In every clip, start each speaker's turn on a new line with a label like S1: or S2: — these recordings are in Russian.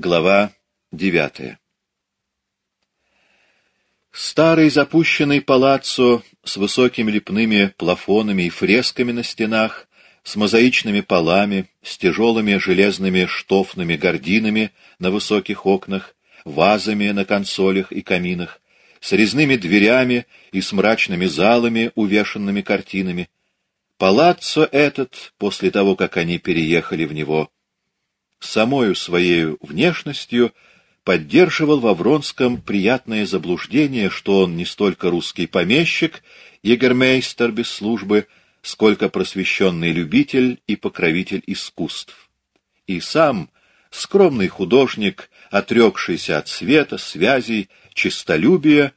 S1: Глава девятая Старый запущенный палаццо с высокими лепными плафонами и фресками на стенах, с мозаичными полами, с тяжелыми железными штофными гардинами на высоких окнах, вазами на консолях и каминах, с резными дверями и с мрачными залами, увешанными картинами. Палаццо этот, после того, как они переехали в него, самою своей внешностью поддерживал во Вронском приятное заблуждение, что он не столько русский помещик, егермейстер без службы, сколько просвещенный любитель и покровитель искусств. И сам скромный художник, отрекшийся от света, связей, честолюбия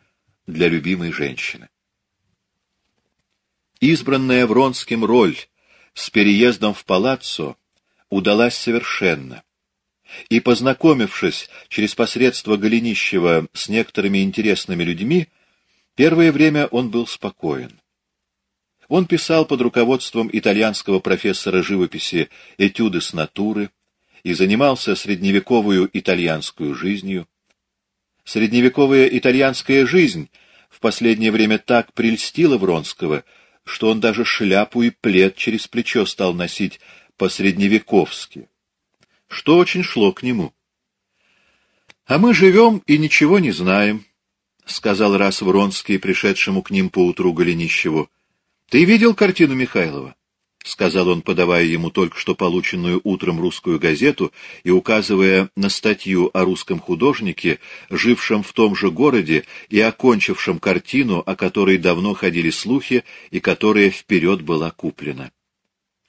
S1: для любимой женщины. Избранная Вронским роль с переездом в палаццо удалась совершенно. И, познакомившись через посредство Голенищева с некоторыми интересными людьми, первое время он был спокоен. Он писал под руководством итальянского профессора живописи этюды с натуры и занимался средневековую итальянскую жизнью. Средневековая итальянская жизнь в последнее время так прельстила Вронского, что он даже шляпу и плед через плечо стал носить по-средневековски, что очень шло к нему. — А мы живем и ничего не знаем, — сказал раз Вронский, пришедшему к ним поутру Голенищеву. — Ты видел картину Михайлова? — сказал он, подавая ему только что полученную утром русскую газету и указывая на статью о русском художнике, жившем в том же городе и окончившем картину, о которой давно ходили слухи и которая вперед была куплена.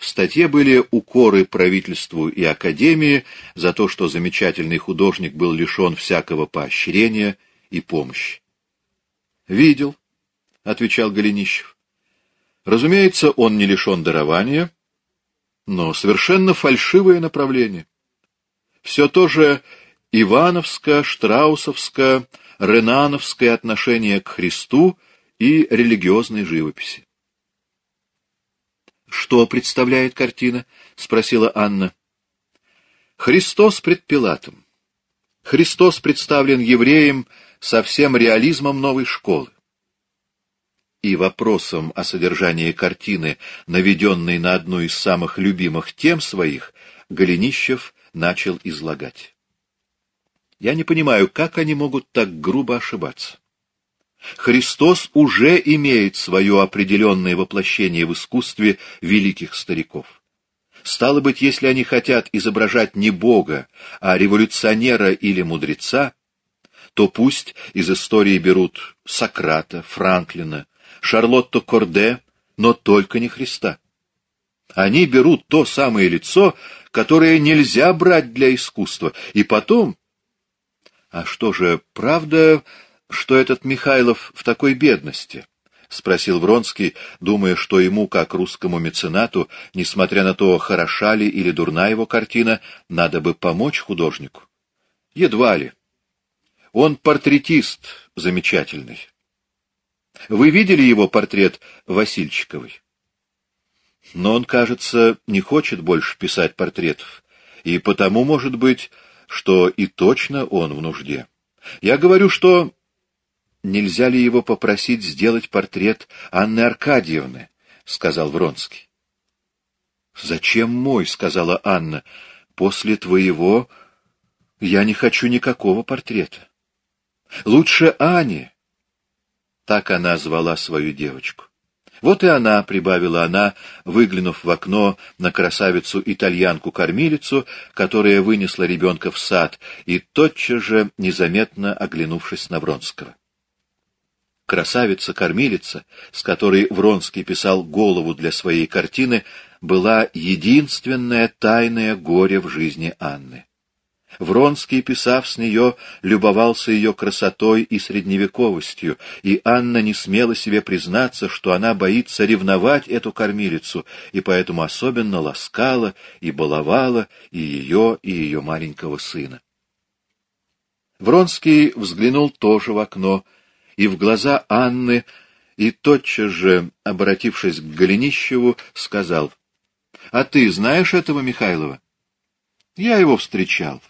S1: В статье были укоры правительству и академии за то, что замечательный художник был лишен всякого поощрения и помощи. «Видел», — отвечал Голенищев. «Разумеется, он не лишен дарования, но совершенно фальшивое направление. Все то же Ивановско, Штраусовско, Ренановское отношение к Христу и религиозной живописи. Что представляет картина? спросила Анна. Христос пред Пилатом. Христос представлен евреем со всем реализмом новой школы. И вопросом о содержании картины, наведенной на одну из самых любимых тем своих, Голенищев начал излагать. Я не понимаю, как они могут так грубо ошибаться. Христос уже имеет свое определенное воплощение в искусстве великих стариков. Стало быть, если они хотят изображать не Бога, а революционера или мудреца, то пусть из истории берут Сократа, Франклина, Шарлотту Корде, но только не Христа. Они берут то самое лицо, которое нельзя брать для искусства, и потом... А что же, правда, что этот Михайлов в такой бедности? — спросил Вронский, думая, что ему, как русскому меценату, несмотря на то, хороша ли или дурна его картина, надо бы помочь художнику. Едва ли. Он портретист замечательный. Вы видели его портрет Васильчиковой? Но он, кажется, не хочет больше писать портретов, и потому, может быть, что и точно он в нужде. Я говорю, что нельзя ли его попросить сделать портрет Анны Аркадьевны, — сказал Вронский. — Зачем мой? — сказала Анна. — После твоего я не хочу никакого портрета. Лучше Ани. Так она звала свою девочку. Вот и она, — прибавила она, выглянув в окно на красавицу-итальянку-кормилицу, которая вынесла ребенка в сад, и тотчас же незаметно оглянувшись на Вронского красавица-кормилица, с которой Вронский писал голову для своей картины, была единственное тайное горе в жизни Анны. Вронский, писав с нее, любовался ее красотой и средневековостью, и Анна не смела себе признаться, что она боится ревновать эту кормилицу, и поэтому особенно ласкала и баловала и ее, и ее маленького сына. Вронский взглянул тоже в окно, и в глаза Анны, и тотчас же, обратившись к Голенищеву, сказал, — А ты знаешь этого Михайлова? — Я его встречал.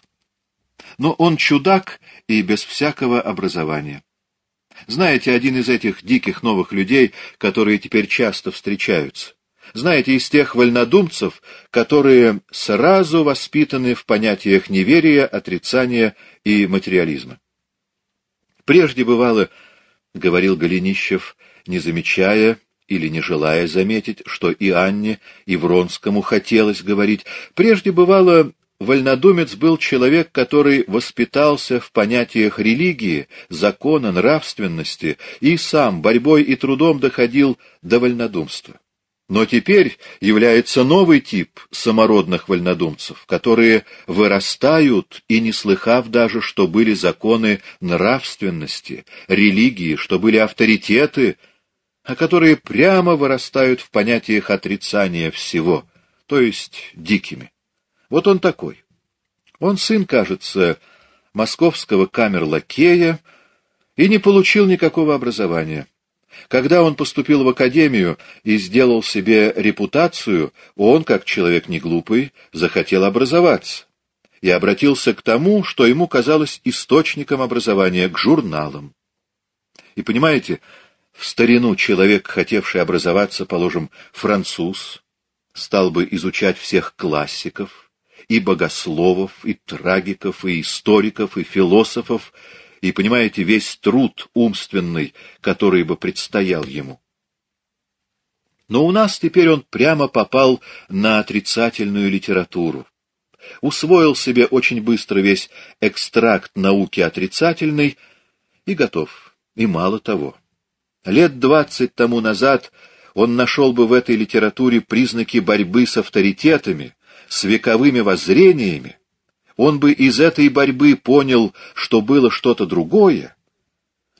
S1: но он чудак и без всякого образования. Знаете, один из этих диких новых людей, которые теперь часто встречаются. Знаете, из тех вольнодумцев, которые сразу воспитаны в понятиях неверия, отрицания и материализма. Прежде бывало, — говорил Голенищев, не замечая или не желая заметить, что и Анне, и Вронскому хотелось говорить, прежде бывало, Вольнодумец был человек, который воспитался в понятиях религии, закона, нравственности и сам борьбой и трудом доходил до вольнодумства. Но теперь является новый тип самородных вольнодумцев, которые вырастают и не слыхав даже, что были законы нравственности, религии, что были авторитеты, а которые прямо вырастают в понятиях отрицания всего, то есть дикими. Вот он такой. Он сын, кажется, московского камер-лакея и не получил никакого образования. Когда он поступил в академию и сделал себе репутацию, он, как человек неглупый, захотел образоваться и обратился к тому, что ему казалось источником образования, к журналам. И понимаете, в старину человек, хотевший образоваться, положим, француз, стал бы изучать всех классиков, и богословов, и трагиков, и историков, и философов, и, понимаете, весь труд умственный, который бы предстоял ему. Но у нас теперь он прямо попал на отрицательную литературу. Усвоил себе очень быстро весь экстракт науки отрицательной и готов. И мало того. Лет двадцать тому назад он нашел бы в этой литературе признаки борьбы с авторитетами, с вековыми воззрениями, он бы из этой борьбы понял, что было что-то другое,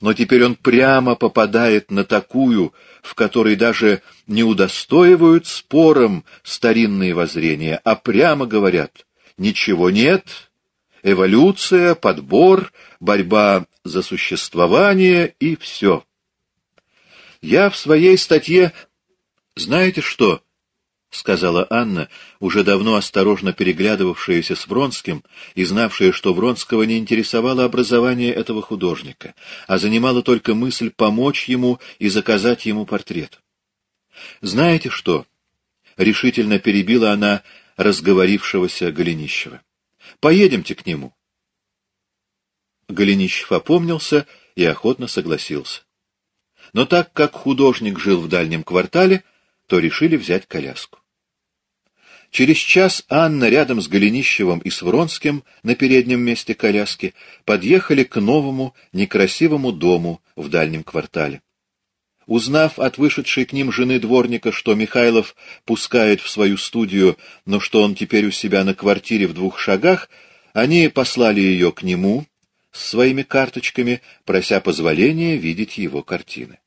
S1: но теперь он прямо попадает на такую, в которой даже не удостоивают спором старинные воззрения, а прямо говорят «ничего нет», эволюция, подбор, борьба за существование и все. Я в своей статье, знаете что, — сказала Анна, уже давно осторожно переглядывавшаяся с Вронским и знавшая, что Вронского не интересовало образование этого художника, а занимала только мысль помочь ему и заказать ему портрет. «Знаете что?» — решительно перебила она разговорившегося Голенищева. «Поедемте к нему». Голенищев опомнился и охотно согласился. Но так как художник жил в дальнем квартале, то решили взять коляску. Через час Анна рядом с Голенищевым и с Вронским на переднем месте коляски подъехали к новому некрасивому дому в дальнем квартале. Узнав от вышедшей к ним жены дворника, что Михайлов пускает в свою студию, но что он теперь у себя на квартире в двух шагах, они послали ее к нему с своими карточками, прося позволения видеть его картины.